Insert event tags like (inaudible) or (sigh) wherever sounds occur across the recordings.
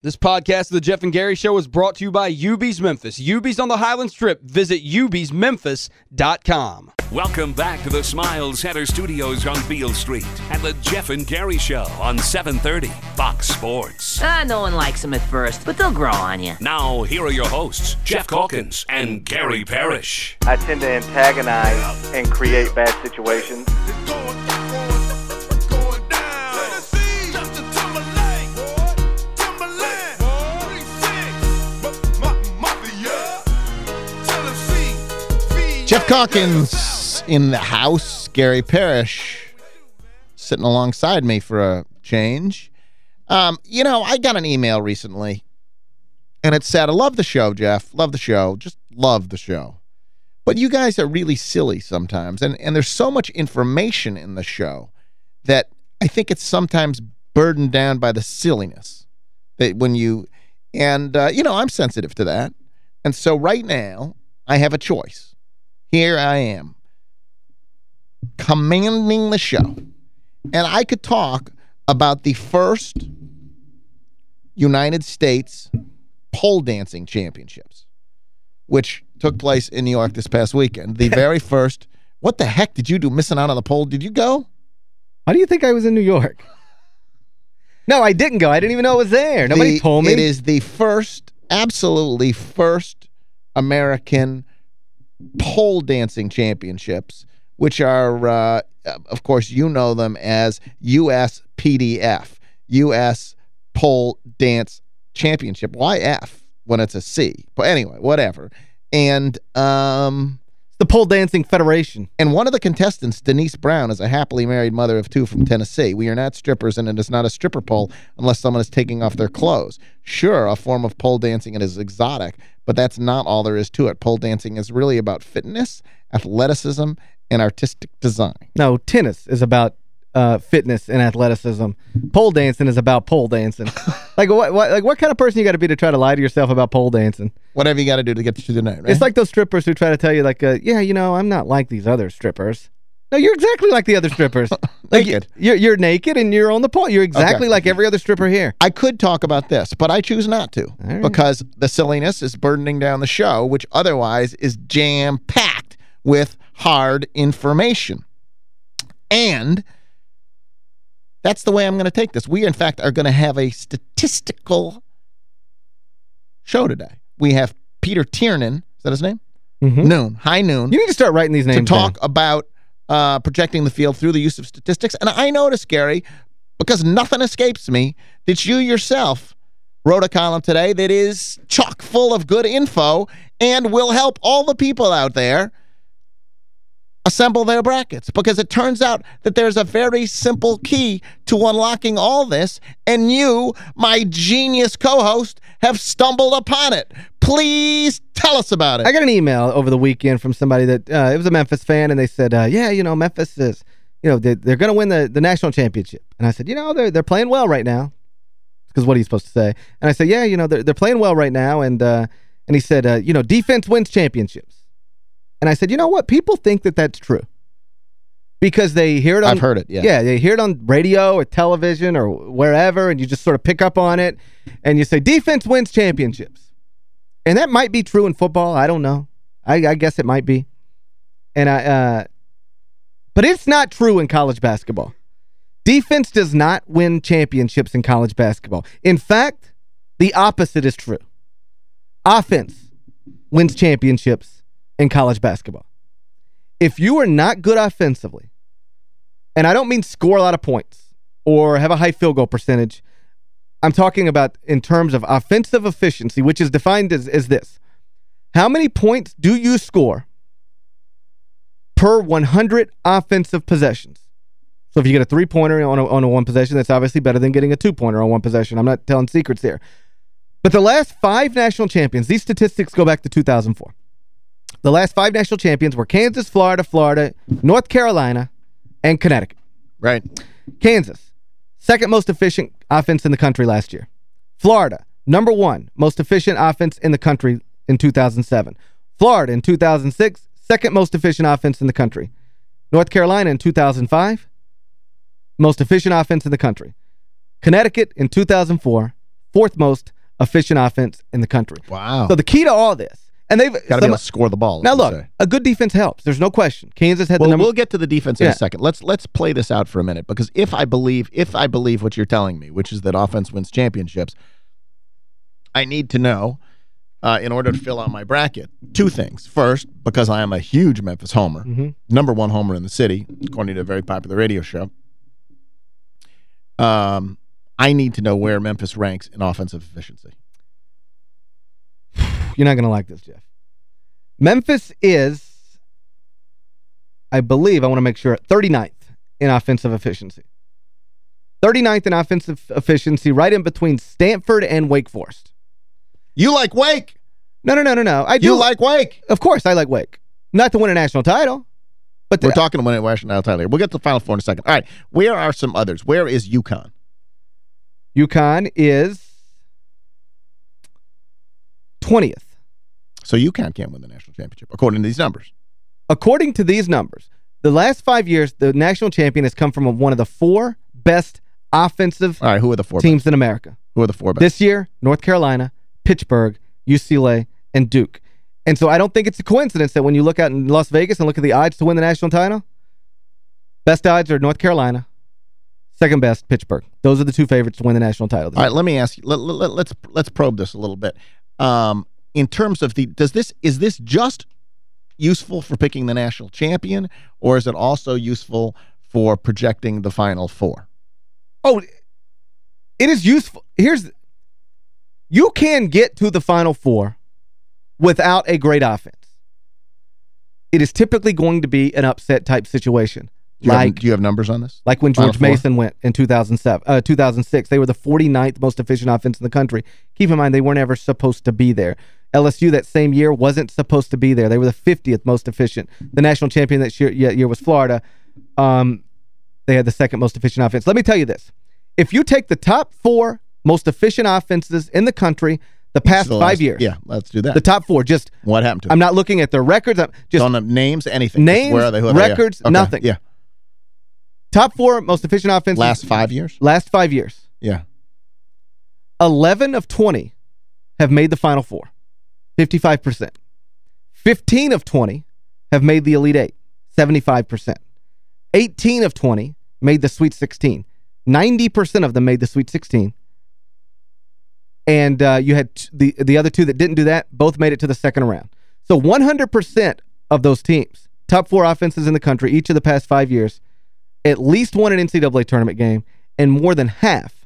This podcast of the Geoff and Gary Show is brought to you by UB's Memphis. UB's on the Highland Strip. Visit ubsmemphis.com. Welcome back to the Smile Center Studios on Beale Street and the Geoff and Gary Show on 730 Fox Sports. Ah, no one likes them at first, but they'll grow on you. Now, here are your hosts, Geoff Calkins and Gary Parrish. I tend to antagonize and create bad situations. Calkins in the house. Gary Parrish sitting alongside me for a change. Um, you know, I got an email recently, and it said, I love the show, Geoff. Love the show. Just love the show. But you guys are really silly sometimes, and, and there's so much information in the show that I think it's sometimes burdened down by the silliness. That when you, and, uh, you know, I'm sensitive to that. And so right now, I have a choice here I am commanding the show. And I could talk about the first United States pole dancing championships, which took place in New York this past weekend. The (laughs) very first. What the heck did you do missing out on the pole? Did you go? How do you think I was in New York? No, I didn't go. I didn't even know it was there. Nobody the, told me. It is the first, absolutely first American pole dancing championships, which are, uh, of course, you know them as USPDF, U.S. Pole Dance Championship. Why F when it's a C? But anyway, whatever. And um, the Pole Dancing Federation. And one of the contestants, Denise Brown, is a happily married mother of two from Tennessee. We are not strippers, and it is not a stripper pole unless someone is taking off their clothes. Sure, a form of pole dancing it is exotic, but that's not all there is to it. Pole dancing is really about fitness, athleticism, and artistic design. No, tennis is about uh, fitness and athleticism. Pole dancing is about pole dancing. (laughs) like what, what like what kind of person you got to be to try to lie to yourself about pole dancing? Whatever you got to do to get to the night, right? It's like those strippers who try to tell you like, uh, yeah, you know, I'm not like these other strippers. No, you're exactly like the other strippers. (laughs) like naked. You're, you're naked and you're on the pole. You're exactly okay. like every other stripper here. I could talk about this, but I choose not to right. because the silliness is burdening down the show, which otherwise is jam-packed with hard information. And that's the way I'm going to take this. We, in fact, are going to have a statistical show today. We have Peter Tiernan. Is that his name? Mm -hmm. Noon. High Noon. You need to start writing these names To talk down. about uh, projecting the field through the use of statistics. And I noticed, Gary, because nothing escapes me, that you yourself wrote a column today that is chock full of good info and will help all the people out there assemble their brackets because it turns out that there's a very simple key to unlocking all this and you, my genius co-host, have stumbled upon it. Please tell us about it. I got an email over the weekend from somebody that, uh, it was a Memphis fan and they said, uh, yeah, you know, Memphis is, you know, they, they're going to win the, the national championship. And I said, you know, they're, they're playing well right now. Because what are you supposed to say? And I said, yeah, you know, they're, they're playing well right now. And, uh, and he said, uh, you know, defense wins championships. And I said, you know what? People think that that's true. Because they hear it on... I've heard it, yeah. Yeah, they hear it on radio or television or wherever, and you just sort of pick up on it, and you say, defense wins championships. And that might be true in football. I don't know. I, I guess it might be. And I, uh, But it's not true in college basketball. Defense does not win championships in college basketball. In fact, the opposite is true. Offense wins championships in college basketball. If you are not good offensively, and I don't mean score a lot of points or have a high field goal percentage, I'm talking about in terms of offensive efficiency, which is defined as, as this. How many points do you score per 100 offensive possessions? So if you get a three-pointer on a, on a one possession, that's obviously better than getting a two-pointer on one possession. I'm not telling secrets here. But the last five national champions, these statistics go back to 2004. The last five national champions were Kansas, Florida, Florida, North Carolina, and Connecticut. Right. Kansas, second most efficient offense in the country last year. Florida, number one most efficient offense in the country in 2007. Florida in 2006, second most efficient offense in the country. North Carolina in 2005, most efficient offense in the country. Connecticut in 2004, fourth most efficient offense in the country. Wow. So the key to all this, and they've Got to be able to score the ball. now look, a good defense helps. There's no question. Kansas had Well, the number. we'll get to the defense in Yeah. a second. Let's let's play this out for a minute because if I believe if I believe what you're telling me, which is that offense wins championships, I need to know uh, in order to fill out my bracket two things. First, because I am a huge Memphis homer, Mhm. number one homer in the city, according to a very popular radio show. Um, I need to know where Memphis ranks in offensive efficiency. You're not going to like this, Geoff. Memphis is, I believe, I want to make sure, 39th in offensive efficiency. 39th in offensive efficiency, right in between Stanford and Wake Forest. You like Wake? No, no, no, no, no. I do You like Wake? Of course, I like Wake. Not to win a national title, but We're talking about a National Tyler. We'll get to the Final Four in a second. All right, where are some others? Where is UConn? UConn is 20th. So UConn can't win the national championship, according to these numbers. According to these numbers, the last five years, the national champion has come from one of the four best offensive All right, who are the four teams best? in America. Who are the four best? This year, North Carolina, Pittsburgh, UCLA, and Duke. And so I don't think it's a coincidence that when you look out in Las Vegas and look at the odds to win the national title, best odds are North Carolina, second best, Pittsburgh. Those are the two favorites to win the national title. All right, let me ask you. Let, let, let's let's probe this a little bit. Um, in terms of the does this is this just useful for picking the national champion or is it also useful for projecting the final four? Oh, it is useful. Here's you can get to the final four without a great offense. It is typically going to be an upset type situation. Do like have, do you have numbers on this? like when Final George four? Mason went in 2007, uh, 2006. They were the 49th most efficient offense in the country. Keep in mind, they weren't ever supposed to be there. LSU that same year wasn't supposed to be there. They were the 50th most efficient. The national champion that year, year was Florida. Um, they had the second most efficient offense. Let me tell you this. If you take the top four most efficient offenses in the country the past The five last- years, Yeah, let's do that. the top four, just, what happened to I'm not looking at their records. I'm just Don't have names, anything. Names, where are they? Who are they? Yeah. records, Okay, nothing. Yeah, top four most efficient offenses. last five years? Last five years. Yeah. 11 of 20 have made the Final Four, 55%. 15 of 20 have made the Elite Eight, 75%. 18 of 20 made the Sweet 16. 90% of them made the Sweet 16. And uh, you had the the other two that didn't do that, both made it to the second round. So 100% of those teams, top four offenses in the country, each of the past five years, at least won an NCAA tournament game, and more than half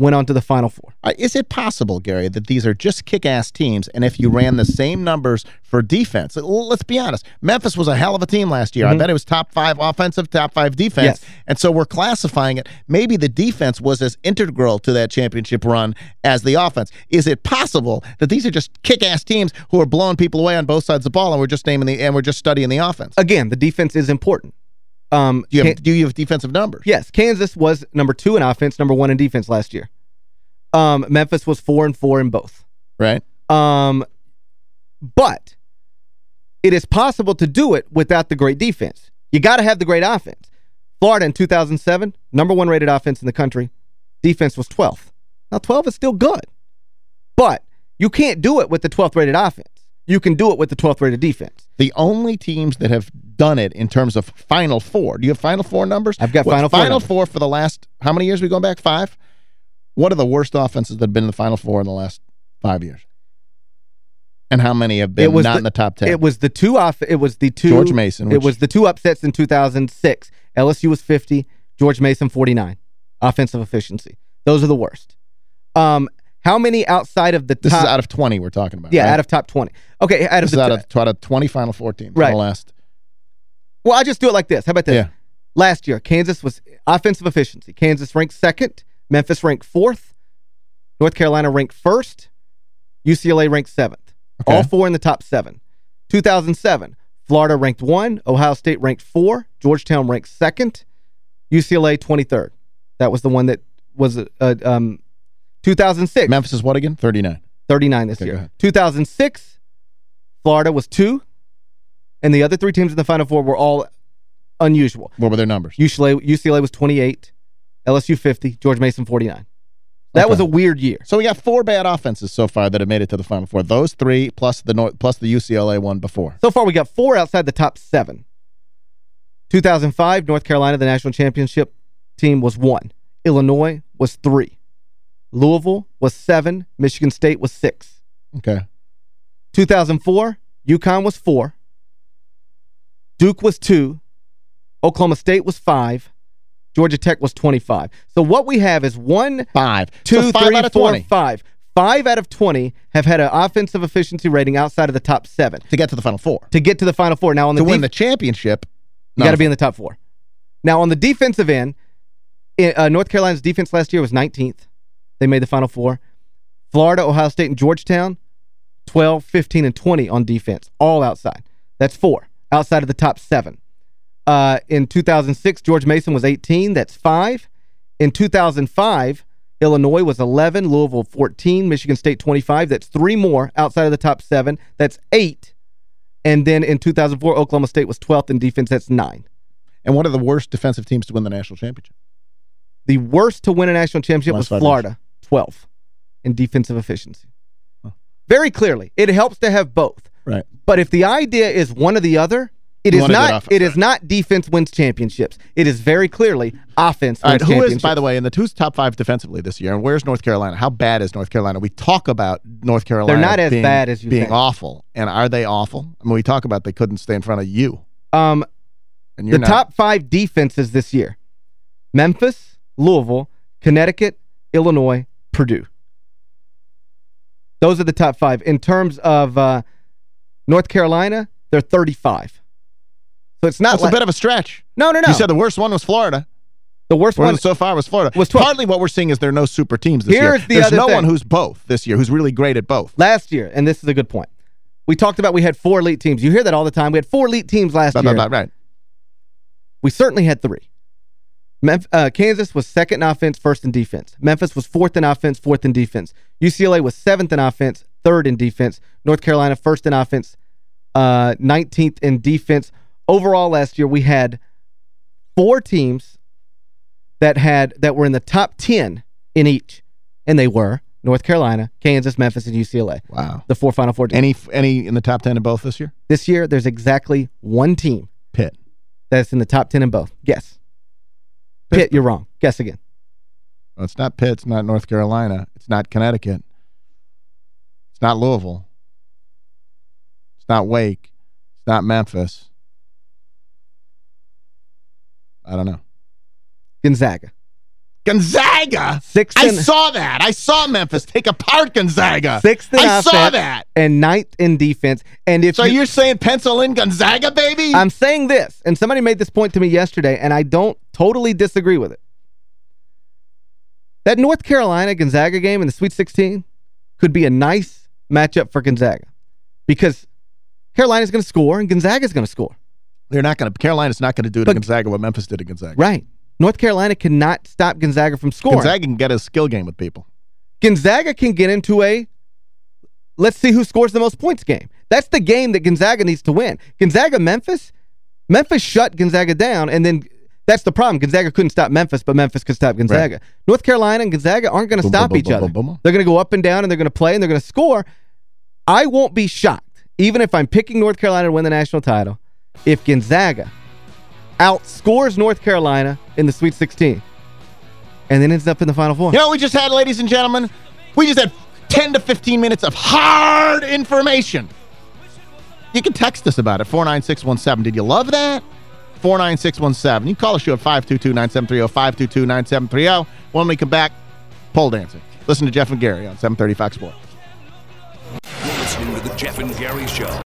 went on to the Final Four. Uh, is it possible, Gary, that these are just kick-ass teams, and if you ran the same numbers for defense, let's be honest, Memphis was a hell of a team last year. I bet it was top five offensive, top five defense, Mm-hmm. Yes. and so we're classifying it. Maybe the defense was as integral to that championship run as the offense. Is it possible that these are just kick-ass teams who are blowing people away on both sides of the ball, and we're just naming the and we're just studying the offense? Again, the defense is important. Um, do you have do you have defensive numbers? yes, Kansas was number two in offense, number one in defense last year. Um, Memphis was four and four in both. Right. Um, but it is possible to do it without the great defense. You got to have the great offense. Florida in 2007, number one rated offense in the country. Defense was 12th. Now, 12 is still good. But you can't do it with the 12th rated offense. You can do it with the 12th rated defense. The only teams that have done it in terms of Final Four. Do you have Final Four numbers? I've got Final Four Final. Four for the last, how many years we going back? Five? What are the worst offenses that have been in the Final Four in the last five years? And how many have been not in the top ten? It was the two off it was the two George Mason, It was the two upsets in 2006. LSU was 50, George Mason 49. Offensive efficiency. Those are the worst. Um how many outside of the this is out of 20 we're talking about. Yeah, right? out of top 20. Okay, out This of the out of, out of 20 Final Four teams in the last. Well, I'll just do it like this. How about this? Yeah. Last year, Kansas was offensive efficiency. Kansas ranked second, Memphis ranked fourth, North Carolina ranked first, UCLA ranked seventh. Okay. All four in the top seven. 2007, Florida ranked one, Ohio State ranked four, Georgetown ranked second, UCLA 23rd. That was the one that was uh, um 2006. Memphis is what again? 39. 39 this Okay, year. 2006, Florida was two, and the other three teams in the Final Four were all unusual. What were their numbers? UCLA, UCLA was 28, LSU 50, George Mason 49. That Okay. was a weird year. So we got four bad offenses so far that have made it to the Final Four. Those three plus the North, plus the UCLA one before. So far, we got four outside the top seven. 2005, North Carolina, the national championship team, was one. Illinois was three. Louisville was seven. Michigan State was six. Okay. 2004, UConn was four. Duke was two. Oklahoma State was five. Georgia Tech was 25. So what we have is one, Five. two, so five three, out of four, 20 five. Five out of 20 have had an offensive efficiency rating outside of the top seven to get to the Final Four. to get to the Final Four. Now, on the To win the championship, You got to be in the top four. Now, on the defensive end, uh, North Carolina's defense last year was 19th. They made the Final Four. Florida, Ohio State, and Georgetown, 12, 15, and 20 on defense, all outside. That's four, outside of the top seven. Uh, in 2006, George Mason was 18. That's five. In 2005, Illinois was 11, Louisville 14, Michigan State 25. That's three more outside of the top seven. That's eight. And then in 2004, Oklahoma State was 12th in defense. That's nine. And one of the worst defensive teams to win the national championship. The worst to win a national championship Last was Florida, 12th in defensive efficiency. Very clearly, it helps to have both. Right. But if the idea is one or the other, it You is want a good not offense. it is not defense wins championships. It is very clearly offense All wins right, who is, by the way, in the who's top five defensively this year? And where's North Carolina? How bad is North Carolina? We talk about North Carolina They're not as being, bad as you being think. awful. And are they awful? I mean, we talk about they couldn't stay in front of you. Um, And you're the not. top five defenses this year. Memphis, Louisville, Connecticut, Illinois, Purdue. Those are the top five. In terms of uh, North Carolina, they're 35. So it's not That's like... a bit of a stretch. no, no, no. You said the worst one was Florida. the worst One one... so far was Florida. Was 12. Partly what we're seeing is there are no super teams this year. The There's no thing. one who's both this year, who's really great at both. Last year, and this is a good point. We talked about we had four elite teams. You hear that all the time. We had four elite teams last Blah, year. blah, blah, right. We certainly had three. Memph uh, Kansas was second in offense, first in defense. Memphis was fourth in offense, fourth in defense. UCLA was seventh in offense, third in defense. North Carolina first in offense, uh, 19th in defense. Overall last year we had four teams that had that were in the top 10 in each. And they were North Carolina, Kansas, Memphis, and UCLA. Wow. The four Final Four teams. Any any in the top 10 in both this year? This year there's exactly one team Pitt. that's in the top 10 in both. Guess. Pitt, you're wrong. Guess again. Well, it's not Pitt. It's not North Carolina. It's not Connecticut. It's not Louisville. Not Wake. It's not Memphis. I don't know. Gonzaga. Gonzaga! Sixth I saw that. I saw Memphis take apart Gonzaga. sixth in I offense saw that. and ninth in defense. And if So you, you're saying pencil in Gonzaga, baby? I'm saying this, and somebody made this point to me yesterday, and I don't totally disagree with it. That North Carolina-Gonzaga game in the Sweet 16 could be a nice matchup for Gonzaga because Carolina's going to score and Gonzaga's going to score. They're not going to. Carolina's not going to do to Gonzaga what Memphis did to Gonzaga. Right. North Carolina cannot stop Gonzaga from scoring. Gonzaga can get a skill game with people. Gonzaga can get into a let's see who scores the most points game. That's the game that Gonzaga needs to win. Gonzaga-Memphis, Memphis shut Gonzaga down, and then that's the problem. Gonzaga couldn't stop Memphis, but Memphis could stop Gonzaga. North Carolina and Gonzaga aren't going to stop boom, each boom, other. boom. They're going to go up and down, and they're going to play, and they're going to score. I won't be shocked, even if I'm picking North Carolina to win the national title, if Gonzaga outscores North Carolina in the Sweet 16 and then ends up in the Final Four. You know we just had, ladies and gentlemen? We just had 10 to 15 minutes of hard information. You can text us about it, 49617. Did you love that? 49617. You call the show at 522-9730, 522-9730. When we come back, pole dancing. Listen to Geoff and Gary on 730 Fox Sports. Listening to the Geoff and Gary Show.